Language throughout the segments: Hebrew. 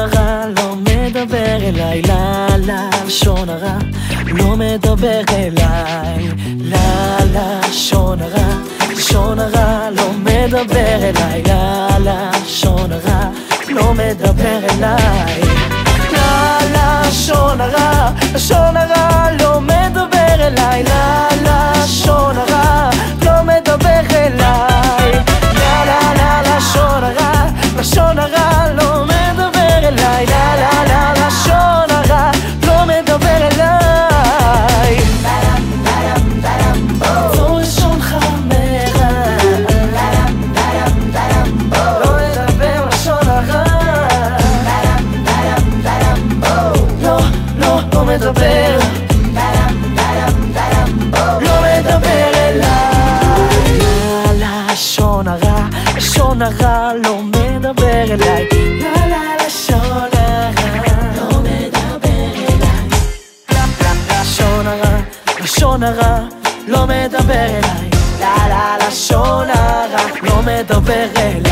הרע לא מדבר אליי, לה לשון הרע. לא מדבר אליי, לה לשון הרע, לשון הרע לא מדבר אליי, לה לשון הרע. לא מדבר אליי, לה, לשון הרע, לשון הרע הרע לא מדבר אליי. לא מדבר אליי. לשון הרע לא מדבר אליי. לה, לה, לשון הרע לא מדבר אליי.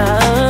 מדבר